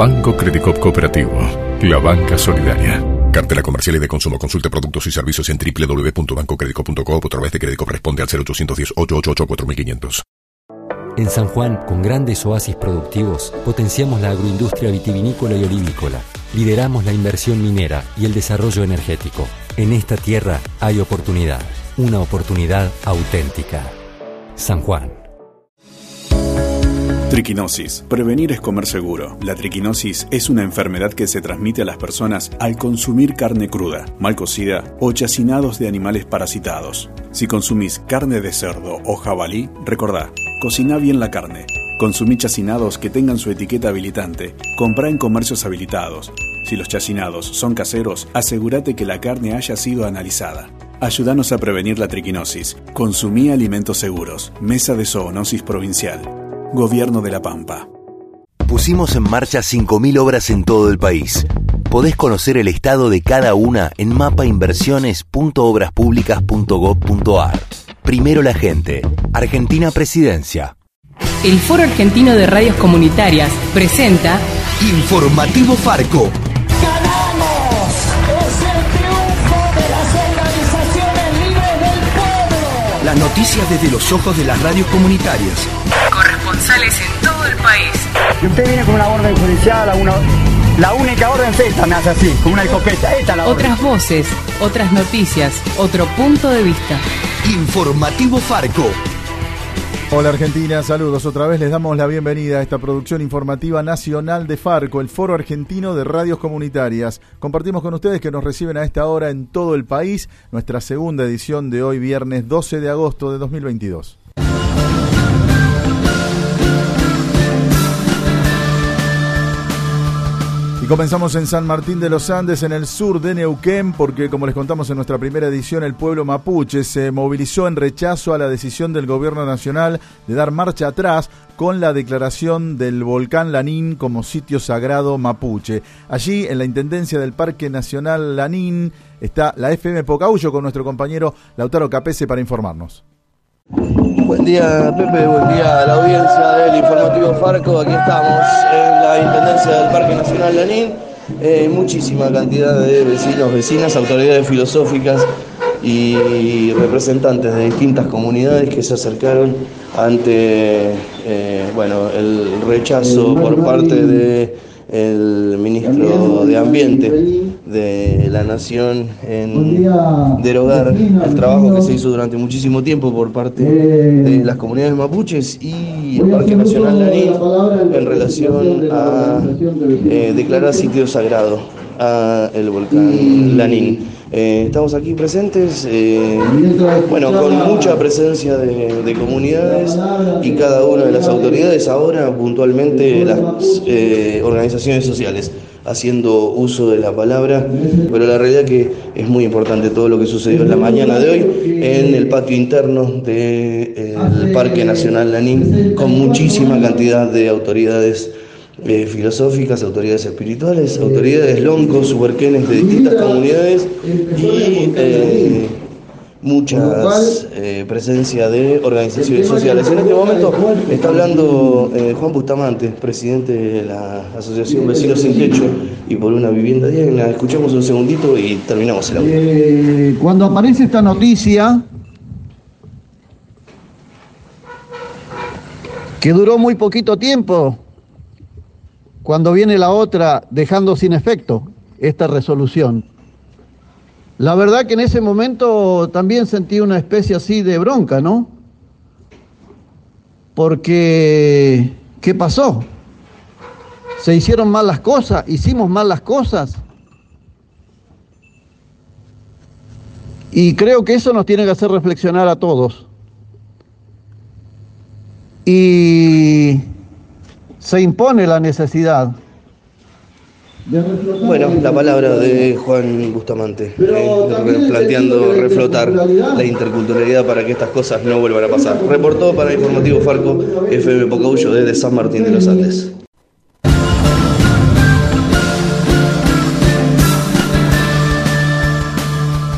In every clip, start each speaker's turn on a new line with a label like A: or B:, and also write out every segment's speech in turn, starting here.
A: Banco Credicop Cooperativo, la banca solidaria. Cartela comercial y de consumo. Consulte productos y servicios en www.bancocredico.com o a través de crédito responde al 0810 888 4500.
B: En San Juan, con grandes oasis productivos, potenciamos la agroindustria vitivinícola y olivícola. Lideramos la inversión minera y el desarrollo energético. En esta tierra hay oportunidad, una oportunidad auténtica. San Juan.
C: Triquinosis. Prevenir es comer seguro. La triquinosis es una enfermedad que se transmite a las personas al consumir carne cruda, mal cocida o chacinados de animales parasitados. Si consumís carne de cerdo o jabalí, recordá, cocina bien la carne. Consumí chacinados que tengan su etiqueta habilitante. Comprá en comercios habilitados. Si los chacinados son caseros, asegúrate que la carne haya sido analizada. Ayúdanos a prevenir la triquinosis. Consumí alimentos seguros. Mesa de Zoonosis Provincial. Gobierno de la Pampa.
D: Pusimos en marcha 5.000 obras en todo el país. Podés conocer el estado de cada una en mapainversiones.obraspublicas.gov.ar. Primero la gente. Argentina Presidencia.
E: El Foro Argentino de Radios Comunitarias presenta
F: Informativo Farco.
G: ¡Ganamos! ¡Es el triunfo de las organizaciones libres del pueblo!
F: Las noticias desde los ojos de las radios comunitarias
E: corresponsales en todo el país.
H: Y usted viene con una orden judicial, una, la única orden es esta, me hace así, con una escopeta. Esta la
E: otras orden. voces, otras noticias, otro punto de vista.
F: Informativo Farco.
I: Hola Argentina, saludos. Otra vez les damos la bienvenida a esta producción informativa nacional de Farco, el Foro Argentino de Radios Comunitarias. Compartimos con ustedes que nos reciben a esta hora en todo el país nuestra segunda edición de hoy viernes 12 de agosto de 2022. Comenzamos en San Martín de los Andes, en el sur de Neuquén, porque como les contamos en nuestra primera edición, el pueblo mapuche se movilizó en rechazo a la decisión del gobierno nacional de dar marcha atrás con la declaración del volcán Lanín como sitio sagrado mapuche. Allí, en la Intendencia del Parque Nacional Lanín, está la FM Pocahuyo con nuestro compañero Lautaro Capese para informarnos.
J: Buen día Pepe, buen día a la audiencia del informativo Farco. Aquí estamos en la Intendencia del Parque Nacional Lanín. Eh, muchísima cantidad de vecinos, vecinas, autoridades filosóficas y representantes de distintas comunidades que se acercaron ante eh, bueno, el rechazo por parte del ministro de Ambiente de la Nación en derogar el trabajo que se hizo durante muchísimo tiempo por parte de las comunidades mapuches y el Parque Nacional Lanín en relación a eh, declarar sitio sagrado a el volcán Lanín. Eh, estamos aquí presentes, eh, bueno, con mucha presencia de, de, comunidades y cada una de las autoridades, ahora puntualmente las organizaciones sociales haciendo uso de la palabra, pero la realidad que es muy importante todo lo que sucedió en la mañana de hoy en el patio interno del Parque Nacional Lanín, con muchísima cantidad de autoridades eh, filosóficas, autoridades espirituales, autoridades loncos, huerquenes de distintas comunidades y eh, muchas eh, presencia de organizaciones sociales. En este momento está hablando eh, Juan Bustamante, presidente de la Asociación Vecinos Sin Techo y por una vivienda digna. Escuchamos un segundito y terminamos el audio.
K: Eh, cuando aparece esta noticia, que duró muy poquito tiempo, cuando viene la otra dejando sin efecto esta resolución. La verdad que en ese momento también sentí una especie así de bronca, ¿no? Porque, ¿qué pasó? Se hicieron mal las cosas, hicimos mal las cosas. Y creo que eso nos tiene que hacer reflexionar a todos. Y se impone la necesidad
J: Bueno, la palabra de Juan Bustamante, eh, planteando reflotar la interculturalidad para que estas cosas no vuelvan a pasar. Reportó para Informativo Farco, FM Pocahuyo desde San Martín de los Andes.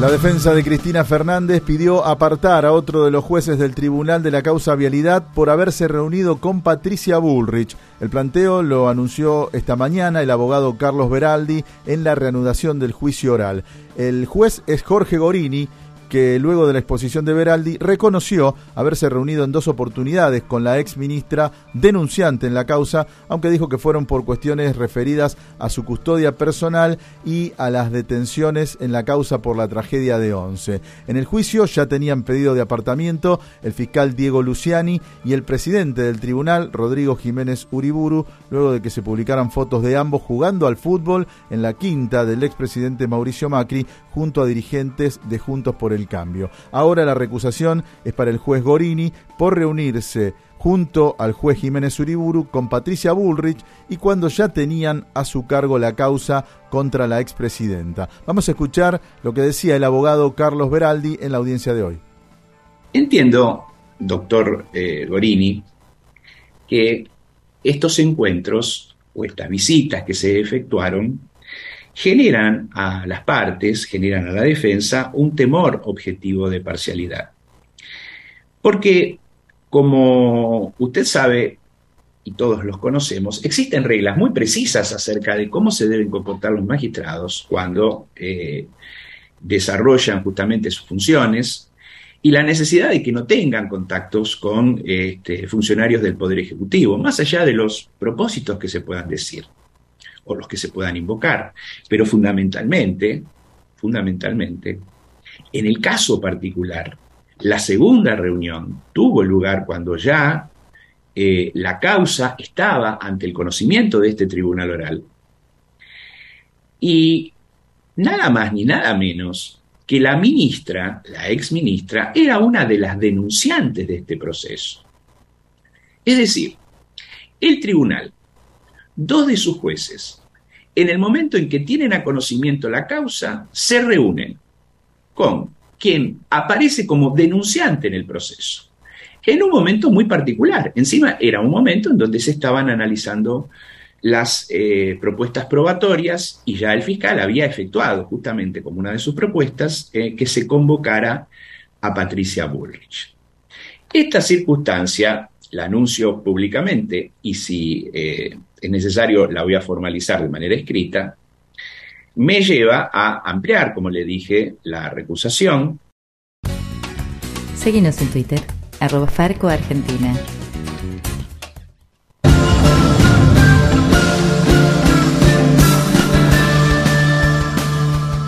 I: La defensa de Cristina Fernández pidió apartar a otro de los jueces del Tribunal de la Causa Vialidad por haberse reunido con Patricia Bullrich. El planteo lo anunció esta mañana el abogado Carlos Beraldi en la reanudación del juicio oral. El juez es Jorge Gorini que luego de la exposición de Beraldi reconoció haberse reunido en dos oportunidades con la ex ministra denunciante en la causa, aunque dijo que fueron por cuestiones referidas a su custodia personal y a las detenciones en la causa por la tragedia de Once. En el juicio ya tenían pedido de apartamiento el fiscal Diego Luciani y el presidente del tribunal, Rodrigo Jiménez Uriburu, luego de que se publicaran fotos de ambos jugando al fútbol en la quinta del expresidente Mauricio Macri junto a dirigentes de Juntos por el cambio. Ahora la recusación es para el juez Gorini por reunirse junto al juez Jiménez Uriburu con Patricia Bullrich y cuando ya tenían a su cargo la causa contra la expresidenta. Vamos a escuchar lo que decía el abogado Carlos Beraldi en la audiencia de hoy.
L: Entiendo, doctor eh, Gorini, que estos encuentros o estas visitas que se efectuaron generan a las partes, generan a la defensa un temor objetivo de parcialidad. Porque, como usted sabe, y todos los conocemos, existen reglas muy precisas acerca de cómo se deben comportar los magistrados cuando eh, desarrollan justamente sus funciones y la necesidad de que no tengan contactos con este, funcionarios del Poder Ejecutivo, más allá de los propósitos que se puedan decir o los que se puedan invocar. Pero fundamentalmente, fundamentalmente, en el caso particular, la segunda reunión tuvo lugar cuando ya eh, la causa estaba ante el conocimiento de este tribunal oral. Y nada más ni nada menos que la ministra, la ex ministra, era una de las denunciantes de este proceso. Es decir, el tribunal dos de sus jueces, en el momento en que tienen a conocimiento la causa, se reúnen con quien aparece como denunciante en el proceso. En un momento muy particular. Encima era un momento en donde se estaban analizando las eh, propuestas probatorias y ya el fiscal había efectuado justamente como una de sus propuestas eh, que se convocara a Patricia Bullrich. Esta circunstancia la anuncio públicamente y si eh, es necesario la voy a formalizar de manera escrita, me lleva a ampliar, como le dije, la recusación.
M: Seguimos en Twitter, arroba Farco Argentina.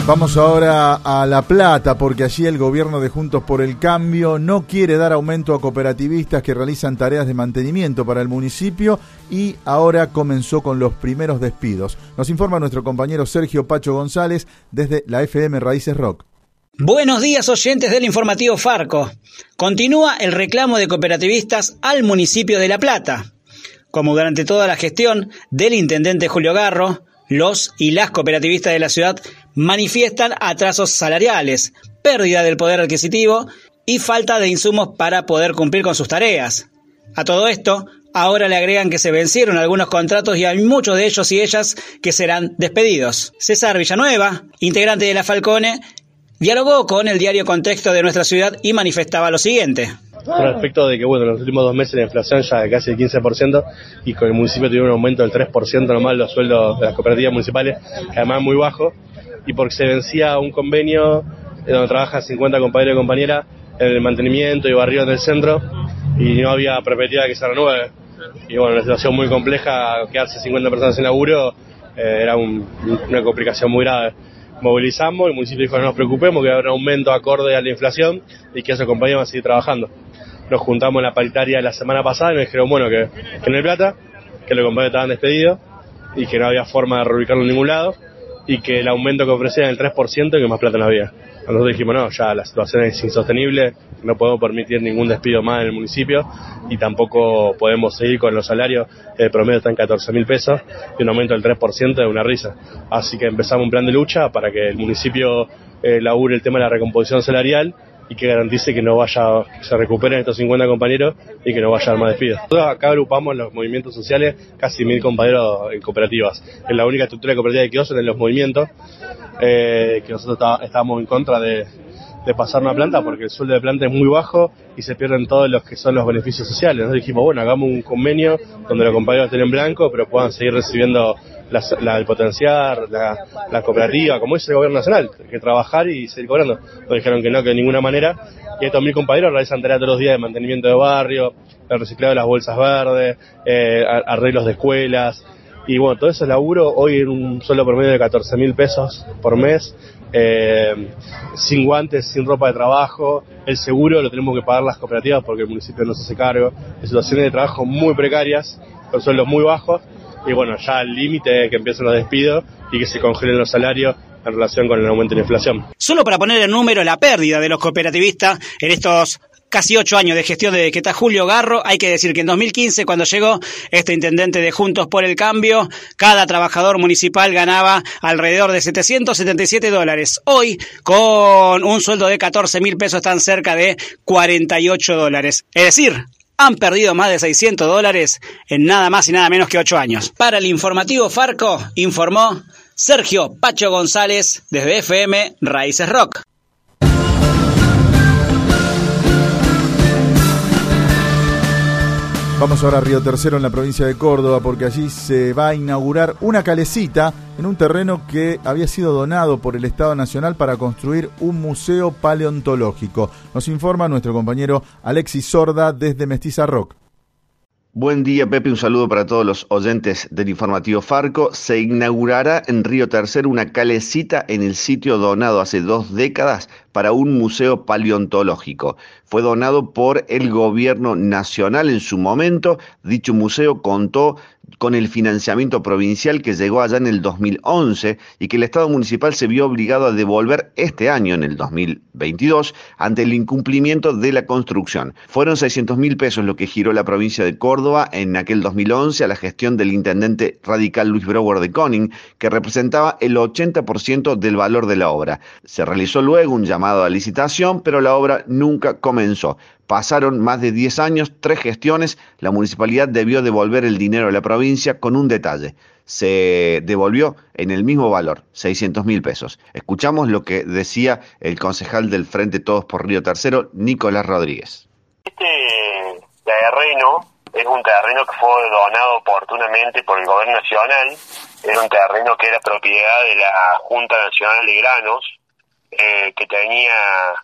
I: Vamos ahora a La Plata, porque allí el gobierno de Juntos por el Cambio no quiere dar aumento a cooperativistas que realizan tareas de mantenimiento para el municipio y ahora comenzó con los primeros despidos. Nos informa nuestro compañero Sergio Pacho González desde la FM Raíces Rock.
N: Buenos días oyentes del informativo Farco. Continúa el reclamo de cooperativistas al municipio de La Plata. Como durante toda la gestión del intendente Julio Garro, los y las cooperativistas de la ciudad manifiestan atrasos salariales, pérdida del poder adquisitivo y falta de insumos para poder cumplir con sus tareas. A todo esto, ahora le agregan que se vencieron algunos contratos y hay muchos de ellos y ellas que serán despedidos. César Villanueva, integrante de la Falcone, dialogó con el diario Contexto de nuestra ciudad y manifestaba lo siguiente.
O: Respecto de que, bueno, en los últimos dos meses la inflación ya de casi el 15% y con el municipio tuvo un aumento del 3% nomás los sueldos de las cooperativas municipales, además muy bajo, y porque se vencía un convenio donde trabajan 50 compañeros y compañeras en el mantenimiento y barrio del centro y no había perspectiva de que se renueve. Y bueno, una situación muy compleja, quedarse 50 personas sin laburo eh, era una complicación muy grave movilizamos, el municipio dijo no nos preocupemos, que va a haber un aumento acorde a la inflación y que esos compañeros van a seguir trabajando nos juntamos en la paritaria la semana pasada y me dijeron, bueno, que, no hay plata, que los compañeros estaban despedidos y que no había forma de reubicarlo en ningún lado y que el aumento que ofrecían el 3% y que más plata no había. Nosotros dijimos, no, ya la situación es insostenible, no podemos permitir ningún despido más en el municipio y tampoco podemos seguir con los salarios, el promedio está en 14 mil pesos y un aumento del 3% de una risa. Así que empezamos un plan de lucha para que el municipio eh, labure el tema de la recomposición salarial y que garantice que no vaya, que se recuperen estos 50 compañeros y que no vaya a más despidos. Nosotros acá agrupamos los movimientos sociales, casi mil compañeros en cooperativas. Es la única estructura de cooperativa de kioscos en los movimientos, eh, que nosotros estamos en contra de, de pasar una planta porque el sueldo de planta es muy bajo y se pierden todos los que son los beneficios sociales. Nos dijimos, bueno, hagamos un convenio donde los compañeros estén en blanco, pero puedan seguir recibiendo la, el potenciar, la, cooperativa, como dice el gobierno nacional, que trabajar y seguir cobrando. Nos dijeron que no, que de ninguna manera. Y estos mil compañeros realizan tareas todos los días de mantenimiento de barrio, el reciclado de las bolsas verdes, eh, arreglos de escuelas. Y bueno, todo ese laburo hoy en un solo promedio de 14 mil pesos por mes, eh, sin guantes, sin ropa de trabajo, el seguro lo tenemos que pagar las cooperativas porque el municipio no se hace cargo, de situaciones de trabajo muy precarias, con sueldos muy bajos y bueno, ya al límite que empiezan los despidos y que se congelen los salarios en relación con el aumento de la inflación.
N: Solo para poner en número la pérdida de los cooperativistas en estos casi ocho años de gestión de que está Julio Garro. Hay que decir que en 2015, cuando llegó este intendente de Juntos por el Cambio, cada trabajador municipal ganaba alrededor de 777 dólares. Hoy, con un sueldo de 14 mil pesos, están cerca de 48 dólares. Es decir, han perdido más de 600 dólares en nada más y nada menos que 8 años. Para el informativo Farco, informó Sergio Pacho González desde FM Raíces Rock.
I: Vamos ahora a Río Tercero en la provincia de Córdoba porque allí se va a inaugurar una calecita en un terreno que había sido donado por el Estado Nacional para construir un museo paleontológico. Nos informa nuestro compañero Alexis Sorda desde Mestiza Rock.
P: Buen día, Pepe. Un saludo para todos los oyentes del informativo Farco. Se inaugurará en Río Tercero una calecita en el sitio donado hace dos décadas para un museo paleontológico. Fue donado por el gobierno nacional en su momento. Dicho museo contó con el financiamiento provincial que llegó allá en el 2011 y que el Estado municipal se vio obligado a devolver este año, en el 2022, ante el incumplimiento de la construcción. Fueron 600 mil pesos lo que giró la provincia de Córdoba en aquel 2011 a la gestión del intendente radical Luis Brower de Coning, que representaba el 80% del valor de la obra. Se realizó luego un llamado a licitación, pero la obra nunca comenzó. Pasaron más de 10 años, tres gestiones, la municipalidad debió devolver el dinero a la provincia con un detalle. Se devolvió en el mismo valor, 600 mil pesos. Escuchamos lo que decía el concejal del Frente Todos por Río Tercero, Nicolás Rodríguez.
Q: Este terreno es un terreno que fue donado oportunamente por el gobierno nacional, era un terreno que era propiedad de la Junta Nacional de Granos, eh, que tenía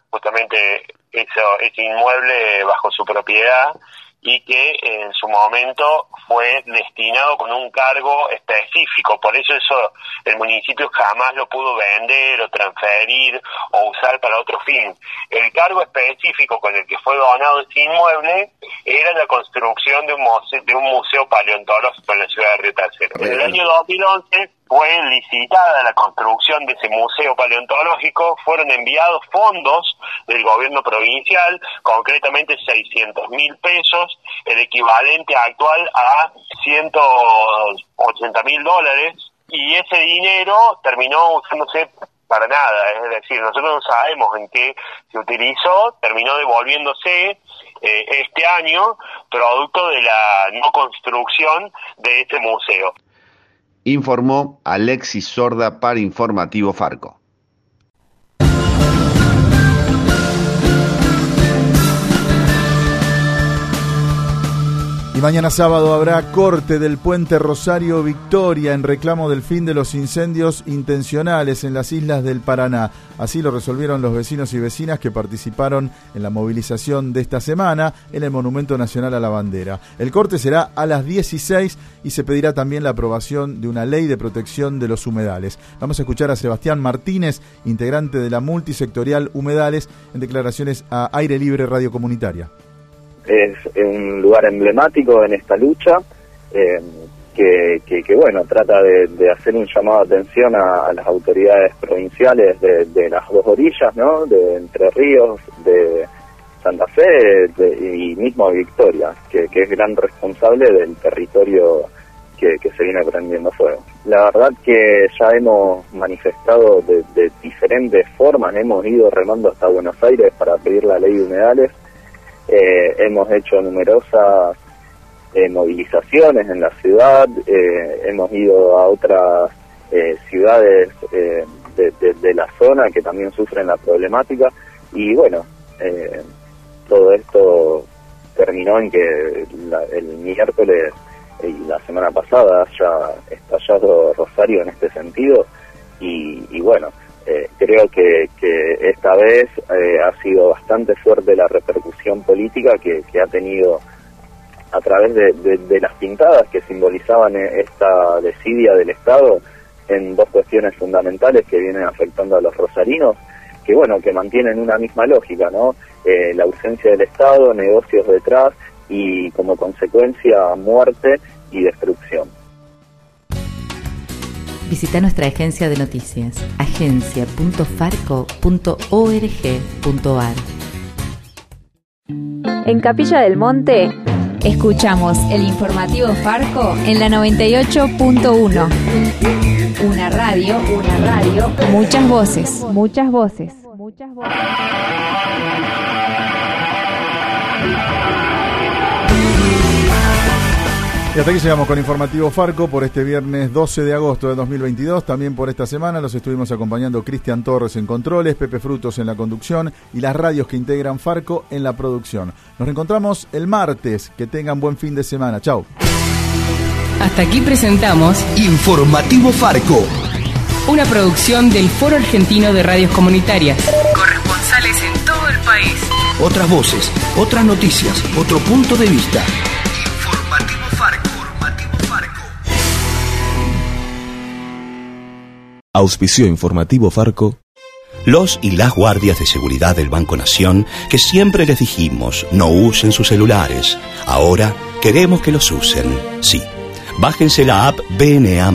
Q: justamente eso, ese inmueble bajo su propiedad y que en su momento fue destinado con un cargo específico, por eso eso el municipio jamás lo pudo vender o transferir o usar para otro fin. El cargo específico con el que fue donado ese inmueble era la construcción de un museo, de un museo paleontológico en la ciudad de Río Tercero. En el año 2011 fue licitada la construcción de ese museo paleontológico, fueron enviados fondos del gobierno provincial, concretamente 600 mil pesos, el equivalente actual a 180 mil dólares, y ese dinero terminó usándose para nada, es decir, nosotros no sabemos en qué se utilizó, terminó devolviéndose eh, este año producto de la no construcción de este museo
P: informó Alexis Sorda para Informativo Farco.
I: Y mañana sábado habrá corte del puente Rosario Victoria en reclamo del fin de los incendios intencionales en las islas del Paraná. Así lo resolvieron los vecinos y vecinas que participaron en la movilización de esta semana en el Monumento Nacional a la Bandera. El corte será a las 16 y se pedirá también la aprobación de una ley de protección de los humedales. Vamos a escuchar a Sebastián Martínez, integrante de la multisectorial Humedales, en declaraciones a Aire Libre Radio Comunitaria
R: es un lugar emblemático en esta lucha, eh, que, que, bueno, trata de, hacer un llamado de atención a, las autoridades provinciales de, las dos orillas, ¿no? De Entre Ríos, de Santa Fe y mismo Victoria, que, es gran responsable del territorio que, se viene prendiendo fuego. La verdad que ya hemos manifestado de, diferentes formas, hemos ido remando hasta Buenos Aires para pedir la ley de humedales, eh, hemos hecho numerosas eh, movilizaciones en la ciudad, eh, hemos ido a otras eh, ciudades de, la zona que también sufren la problemática. Y bueno, todo esto terminó en que el miércoles y la semana pasada haya estallado Rosario en este sentido. Y, bueno, creo que, esta vez ha sido bastante fuerte la repercusión política que ha tenido a través de, las pintadas que simbolizaban e, esta desidia del Estado en dos cuestiones fundamentales que vienen afectando a los rosarinos, que bueno, que mantienen una misma lógica, ¿no? Eh, la ausencia del Estado, negocios detrás y como consecuencia muerte y destrucción.
M: Visita nuestra agencia de noticias, agencia.farco.org.ar.
S: En Capilla del Monte Escuchamos el informativo Farco en la 98.1. Una radio, una radio, muchas voces, muchas voces, muchas voces.
I: Y hasta aquí llegamos con Informativo Farco por este viernes 12 de agosto de 2022. También por esta semana los estuvimos acompañando Cristian Torres en controles, Pepe Frutos en la conducción y las radios que integran Farco en la producción. Nos reencontramos el martes. Que tengan buen fin de semana. Chau.
E: Hasta aquí presentamos
F: Informativo Farco.
E: Una producción del Foro Argentino de Radios Comunitarias. Corresponsales en todo el país.
F: Otras voces, otras noticias, otro punto de vista.
T: Auspicio informativo Farco.
U: Los y las guardias de seguridad del Banco Nación, que siempre les dijimos no usen sus celulares, ahora queremos que los usen. Sí, bájense la app BNA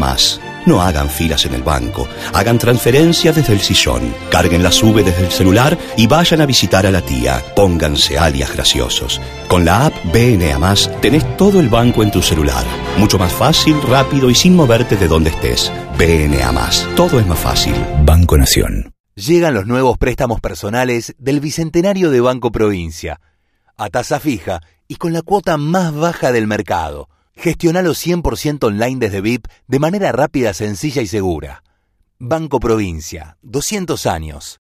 U: no hagan filas en el banco, hagan transferencias desde el sillón, carguen la sube desde el celular y vayan a visitar a la tía. Pónganse alias graciosos. Con la app BNA tenés todo el banco en tu celular. Mucho más fácil, rápido y sin moverte de donde estés. Más. Todo es más fácil. Banco Nación.
D: Llegan los nuevos préstamos personales del Bicentenario de Banco Provincia. A tasa fija y con la cuota más baja del mercado. Gestionalo 100% online desde VIP de manera rápida, sencilla y segura. Banco Provincia, 200 años.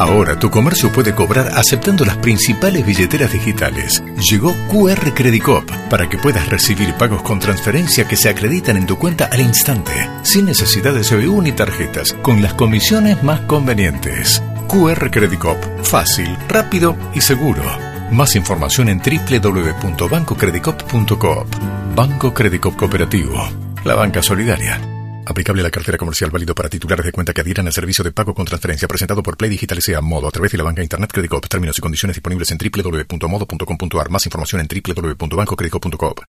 A: Ahora tu comercio puede cobrar aceptando las principales billeteras digitales. Llegó QR Credit Cop para que puedas recibir pagos con transferencia que se acreditan en tu cuenta al instante, sin necesidad de CBU ni tarjetas, con las comisiones más convenientes. QR Credit Cop, fácil, rápido y seguro. Más información en www.bancocredicop.coop. Banco Credicop Cooperativo. La banca solidaria. Aplicable la cartera comercial válido para titulares de cuenta que adhieran al servicio de pago con transferencia presentado por Play Digital sea Modo a través de la banca Internet Credicop. Términos y condiciones disponibles en www.modo.com.ar. Más información en www.bancocredicop.coop.